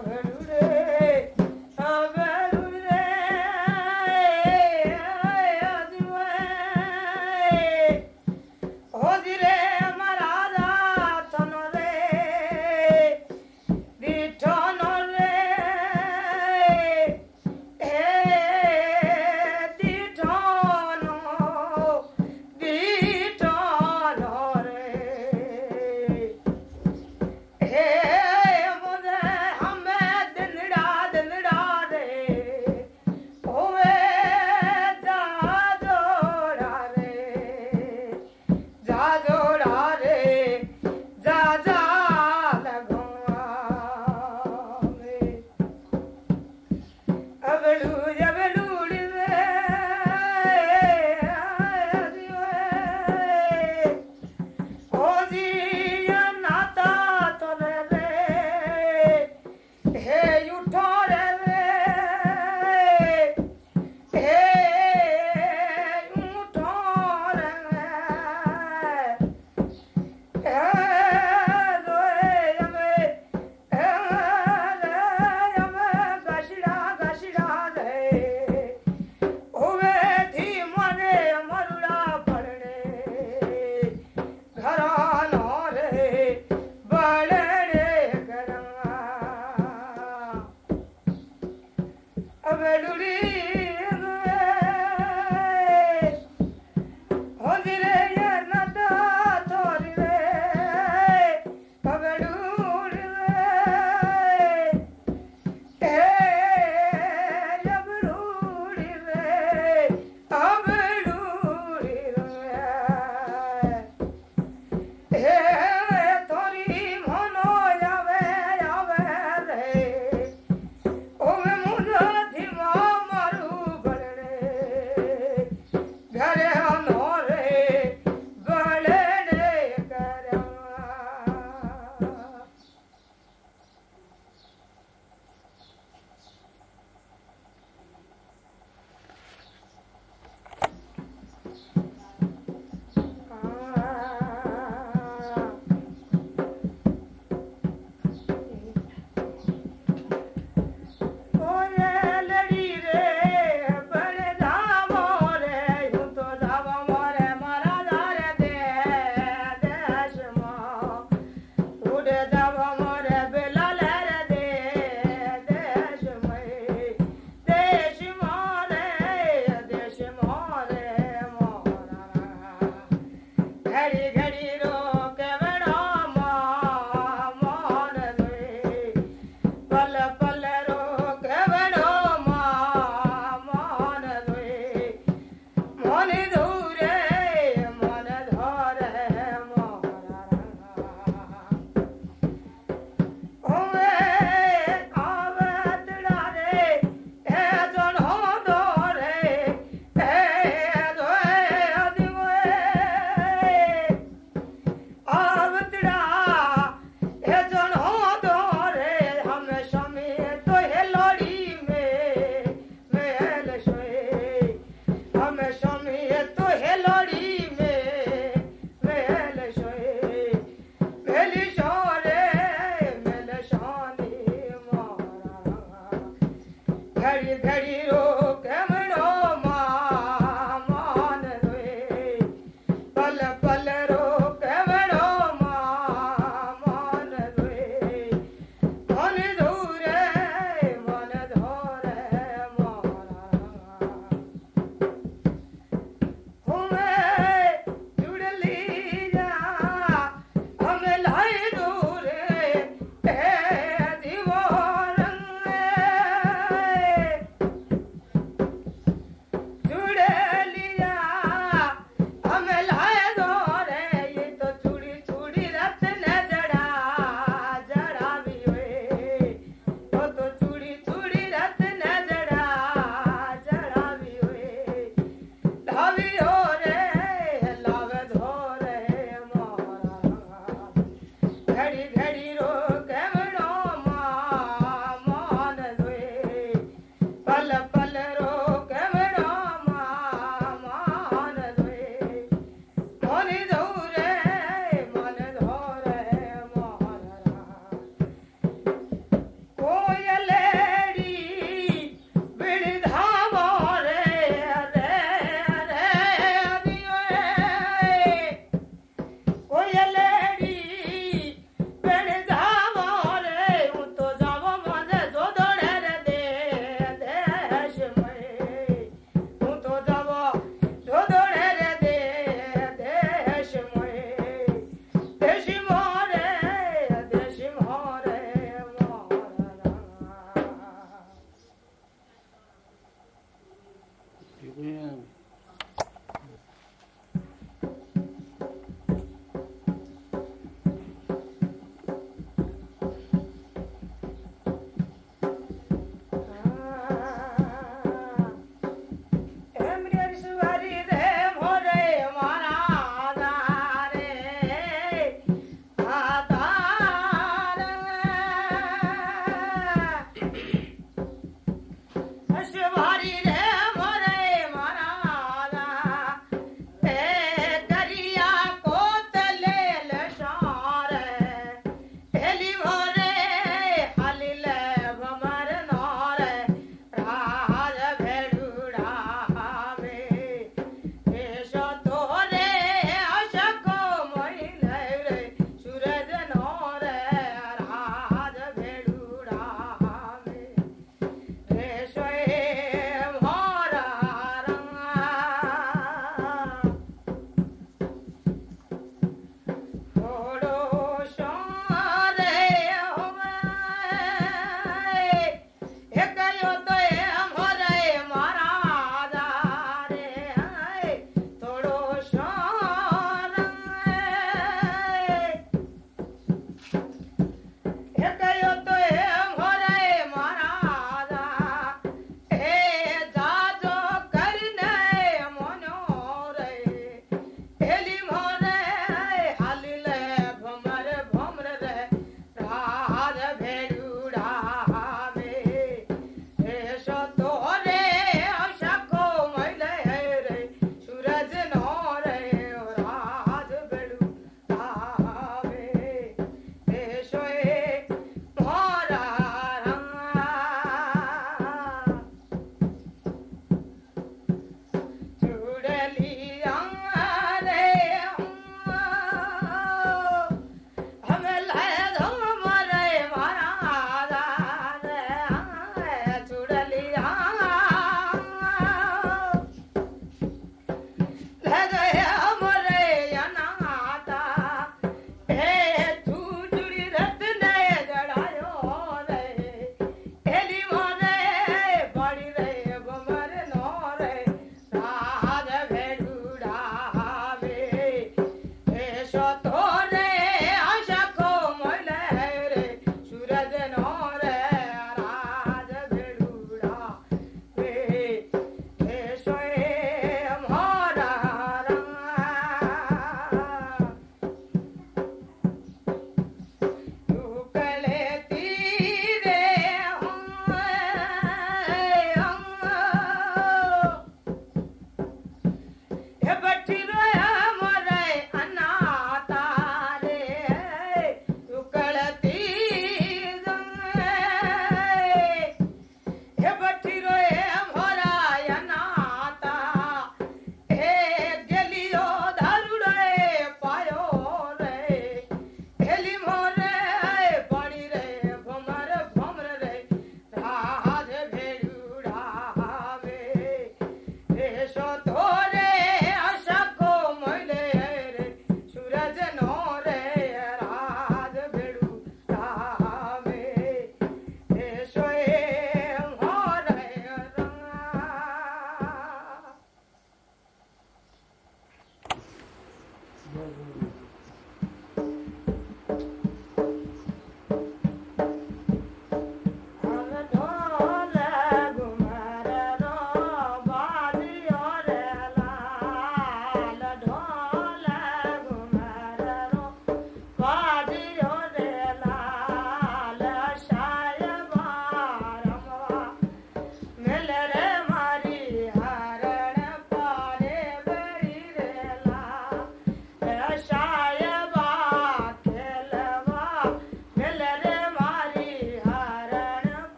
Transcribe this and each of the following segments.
I've heard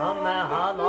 hmm hello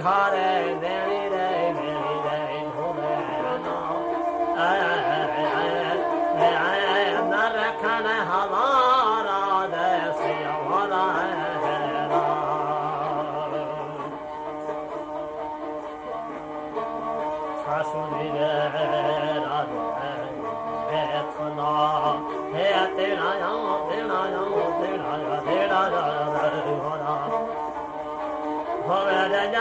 hard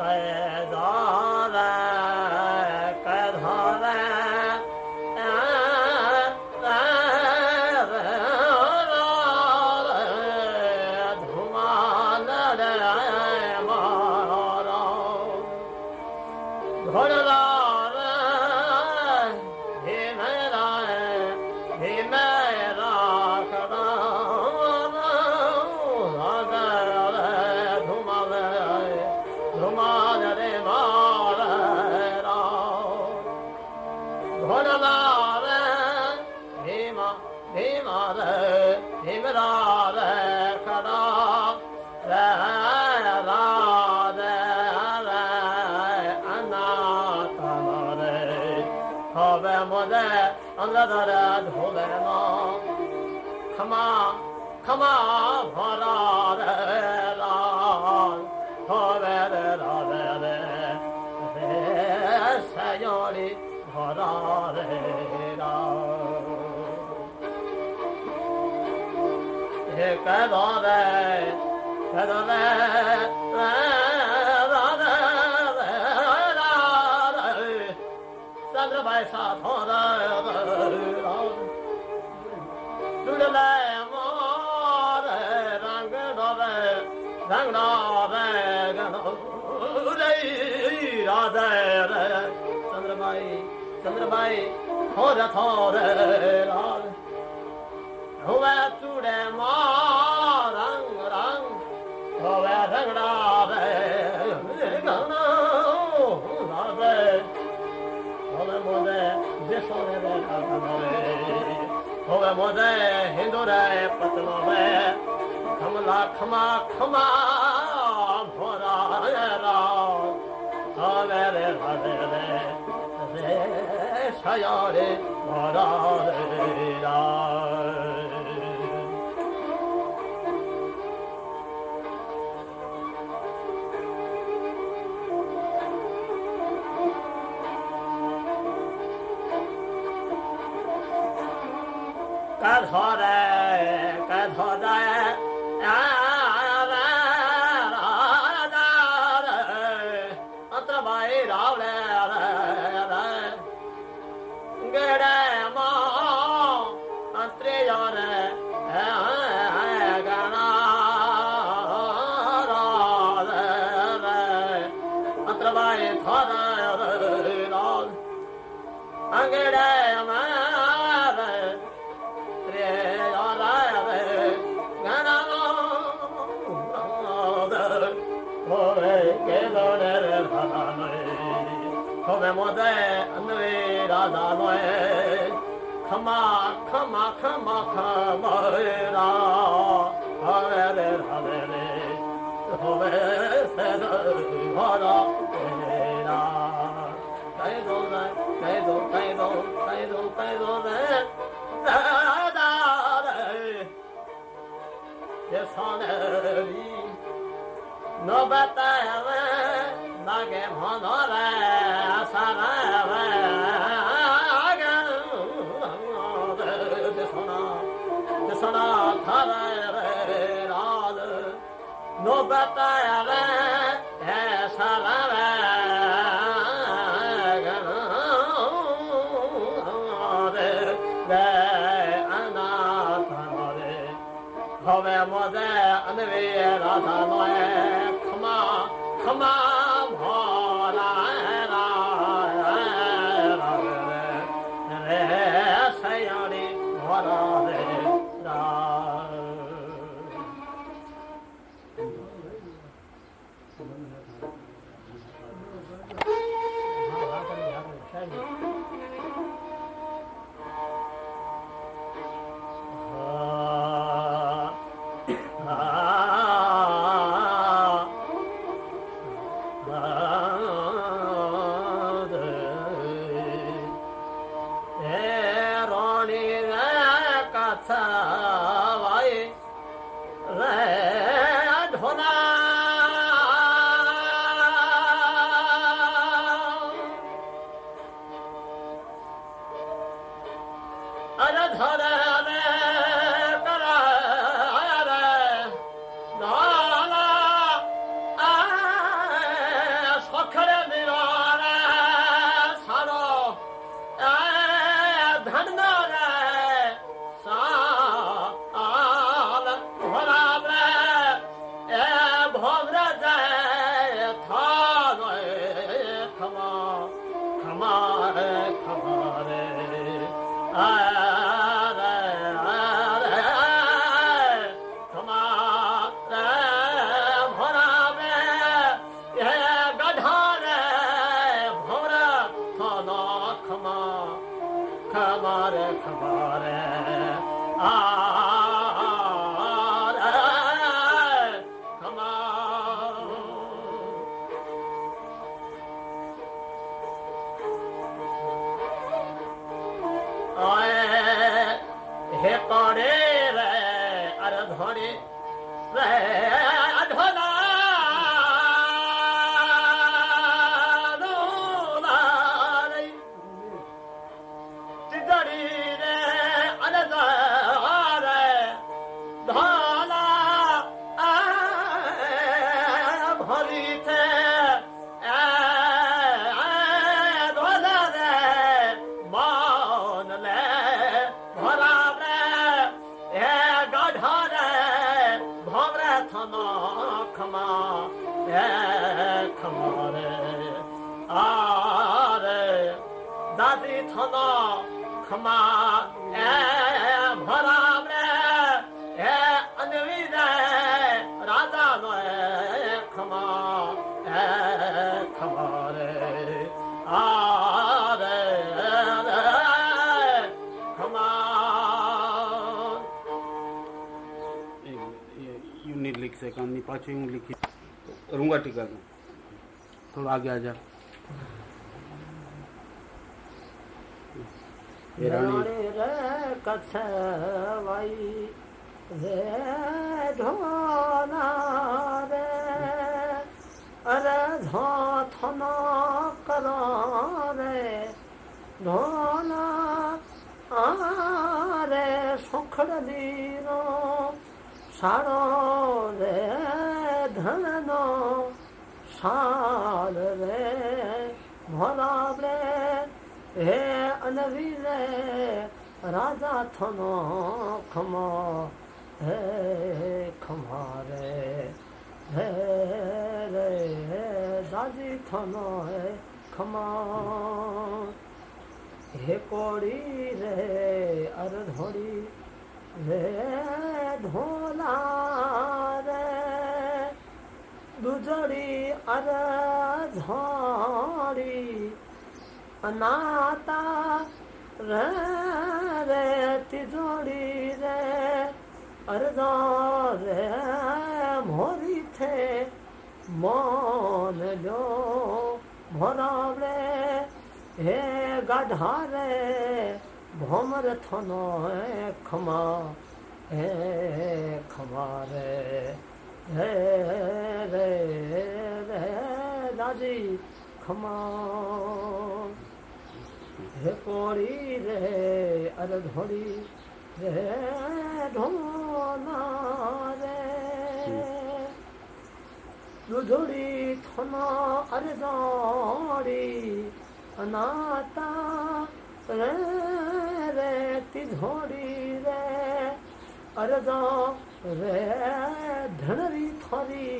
Bye. kama bhara re la ho ve he Chandrabai Chandrabai थोर थोर हुए चूड़े रंग रंग हुए रंगड़ा मोदे जसोने होवे मोदे हिंदू रे पतलो में मंगला खमा खमा भोरा राम हरे रे हरे रे रे सया रे भोरा रे Ram cả thọ ra cả thọ ra Nobata, Nagam Honora. सड़ा थर रे राज नो बताया रे है सरा रे अनाथ रे हवे मदे अनवे राधा माया Radhe Radhe Bausa Thore पाँचवीं में लिखी रूँगा टीका में थोड़ा आगे आ जा। कथ वही रे धोना अरे धो धोना करा रे धोना आ रे सुखड़ दीनो साड़ो रे छे भोला रे, हे अनवी रे, राजा थनो खमा, हे खमा रे हे रे, हे दाजी थनो हे खमा। हे कोड़ी रे अर धोड़ी रे, धोला दुजरी अर हरी, अनाता रे रे तिजोरी रे, अरजा रे मोरी थे मान लो भोरा रे हे गढ़ा रे भोमर थनो खमा, हे खमा रे Hey, hey, hey, Daddy, come on. Hey, Pori, hey, Aradhori, hey, Dhona, hey. Ludori, Thona, Aradhori, Anata, re, re, Tidhori, re, Aradhori, রে ধরি থরি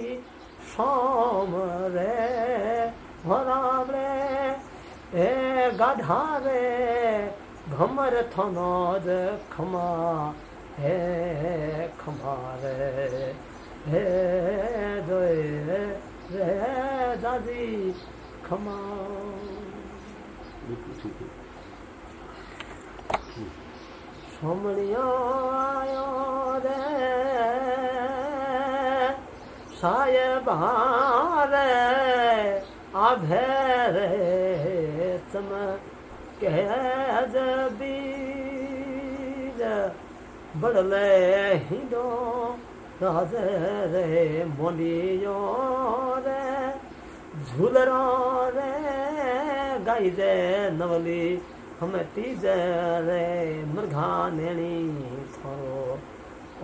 সম রে ভরাম রে, এ গাধা রে ঘমর থনদ খমা হে খমা রে হে জয় রে রে দাদি ক্ষমা। সমণিয়া রে सायबारे अभेरे तम कह बीज। बड़ले दो राज रे मोलियो रे। झूलरो रे गाई जे नवली, हम तीज रे मृगा नैणी थोरो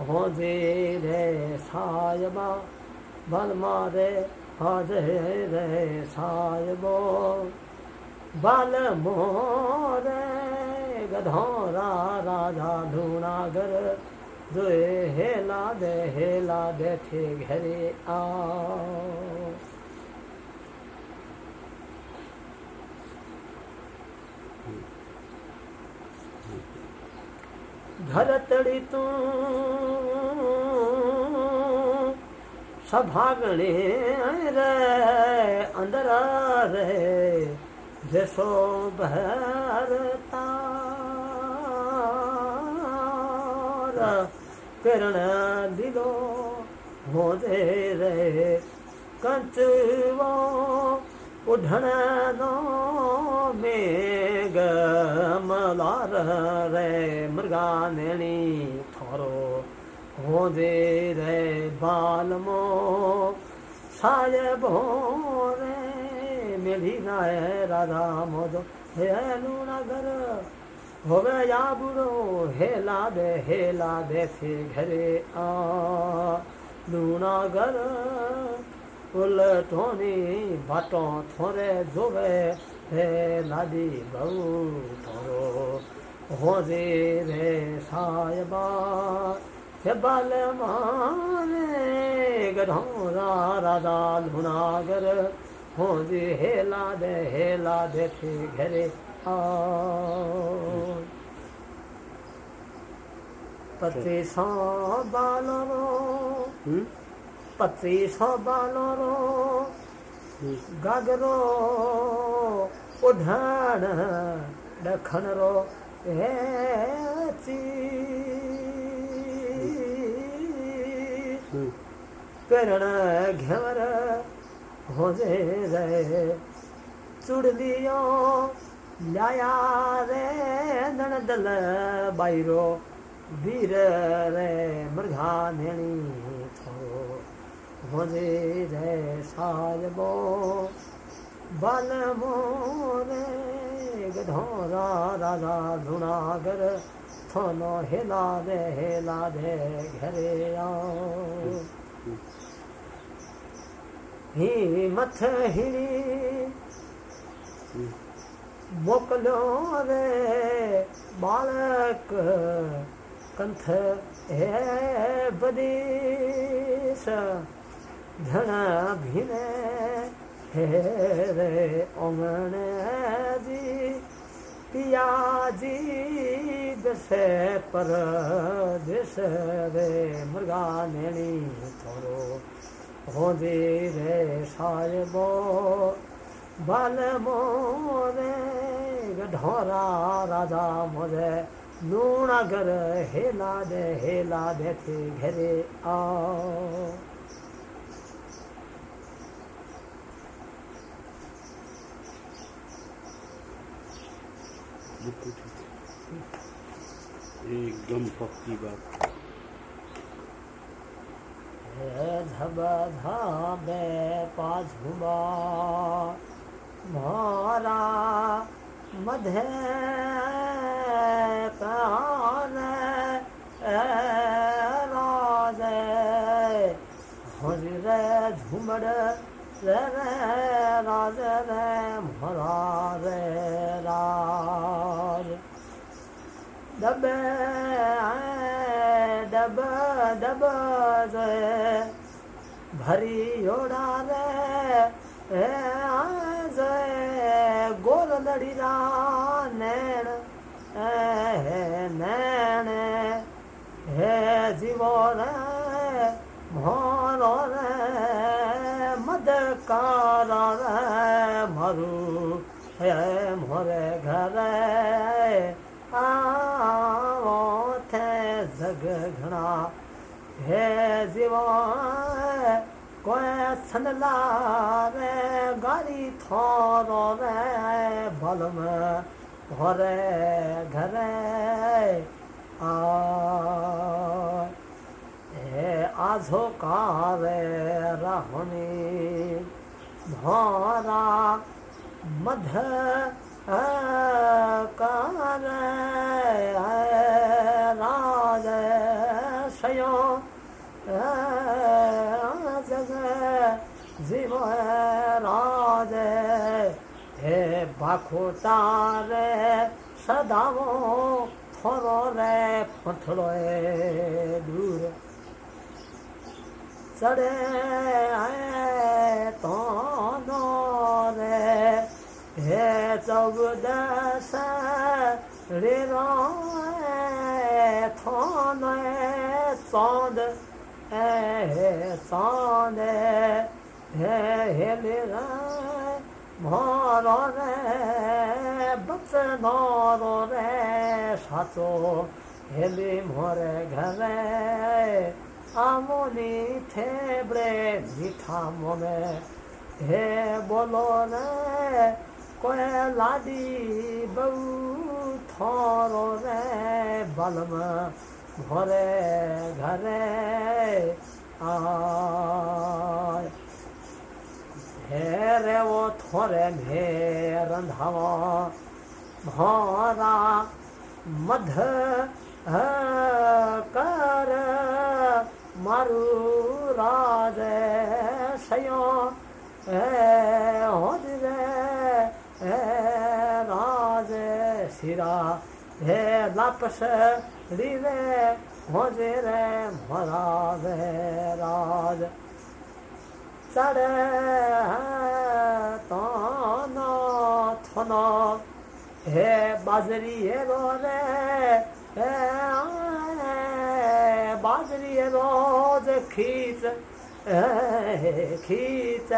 हो जे रे सायबा बल मारे हाजे रे साहिबो बल मोरे गधौरा राजा ढूणागर जोए हेला दे हेला दे थे घरे आओ घर तड़ी तू सभागणे रे अंदर रे जसो भरता किरण दिलो हो दे रे कंचवो उढण नो मेघ मलार रे मृगा नेणी थोरो ভোরে রে বালম সারে ভোরে মেলি না হে রাধা মদ হে লুনাগর হবে যাবুরো হেলা দে হেলা দে সে ঘরে আ লুনাগর উলটনি বাট থরে জোবে হে লাদি বউ থরো হরে রে সাহেবা ಹೆಬ್ಬಾಲ ಮಹಾನೇ ಗಢೌರ ರಾದಾಲ್ हो जे हेला दे हेला दे थे घरे पति सौ बालोरो हम्म? पति सौ बालोरो गगरो उधन दखन रो हे ची। करणा घवरा हो जे रे चुड़लियो लाया रे नणदल बायरो वीर रे मृगा नेणी थोरो हो जे रे सालबो बल मोरे गधोरा राधा धुनागर, थोनो हेला दे हेला दे घरे आओ। ही मथ हिरी मोकलो रे बालक कंथ हे बदीस। धन भिने हे रे ओंगण जी पिया जी दसे पर दिस रे मुर्गा नैणी थोरो হবে রে সর্ব বালে মরে ধরা রাজা মরে। নুণাগর হেলা দে, হেলা দেখে ঘেরে আ। एकदम पक्की बात झब धाबे पाझुबा मारा मधे प्राण राजे। झुमर, रे रे, राज रे, मोरा रे, राज। दबे दब भरी ओड़ा रे हे। जे गोल लड़ीरा नैण हे नैण हे जीवो रे मोरो रे मदकार रे मरु हे, मोरे घर थे घना हे जीवो कोई संदला रे गाड़ी थोरो रे, बलम भरे घरे। आ, हे आझो कावे रहनी भरा मध कार जग जीव राज हे बाखो तारे सदावो थोरो रे फथड़ो दूर। चढ़े आए तो रे, हे चौदस रे थोन चाँद। সাদে, হে হেলে ভর রে বচ ধর রে সাচো, হেলে মরে ঘরে আমনি থেবড়ে মিঠা মনে। হে, বলো রে কয়লাদি বউ থর রে বলমা घरे घरे आय। घेरे वो थोरे घेर धवा। भोरा मध कर, मारू राज सयो। हो राज सिरा। हे लापस रीवे भोजे रे मरावे राज। चढ़े तो थना हे बाजरी हे रो रे हे बाजरी हे रोज खींच खींच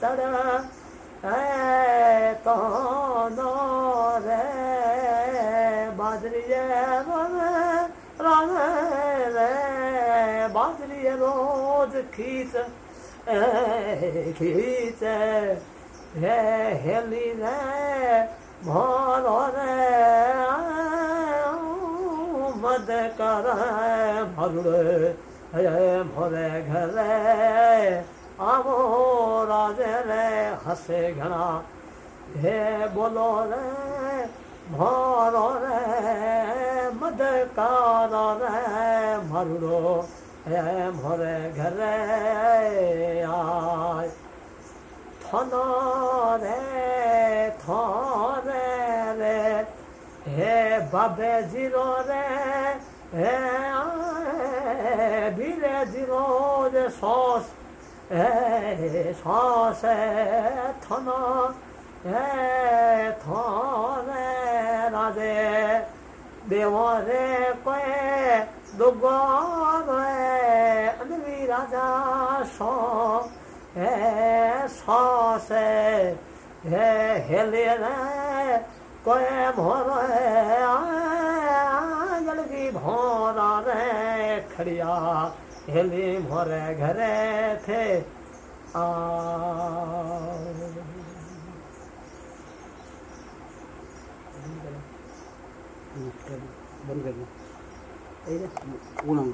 चढ़ तो रे बाजरिया बाजरिया रोज खींच खींच। हे, हेली रे भोलो रे मद कर भरुड़ भरे घरे। आवो राजे रे, हसे घना। हे, बोलो रे ভৰৰে মদ কাৰৰে মৰুৰো হে ভৰে ঘৰে আই থনৰে থৰে ৰে হে বাবে জিৰৰে হে বিৰে জিৰৰে চচ হে চচে থন হে থৰে नाजे देवो रे कोए दुगो रे राजा सो हे सो से, हे हेले रे, कोए भोर जलवी भोरा रे, खड़िया हेले भोरे घरे थे, आ Ben vermem. Eyle. Ulan.